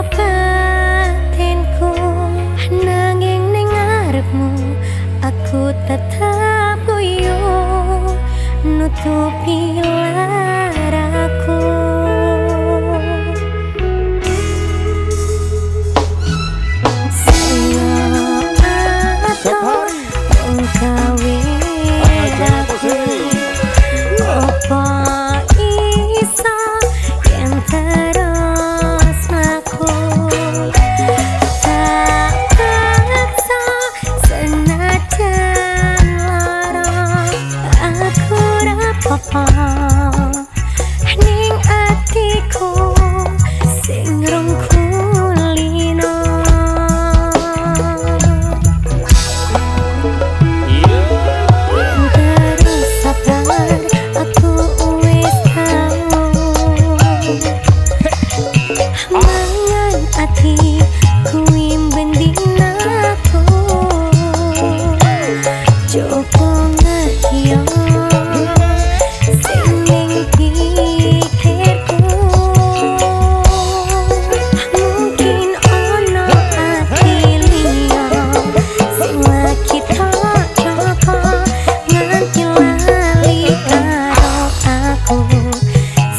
batinku nanging ning arepmu aku tetap koyo nutupi lah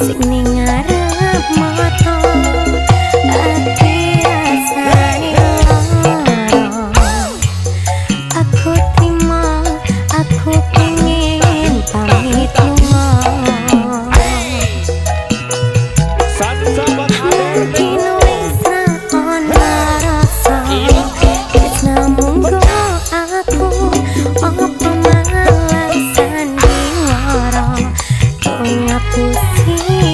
signing ngarep mata pusinha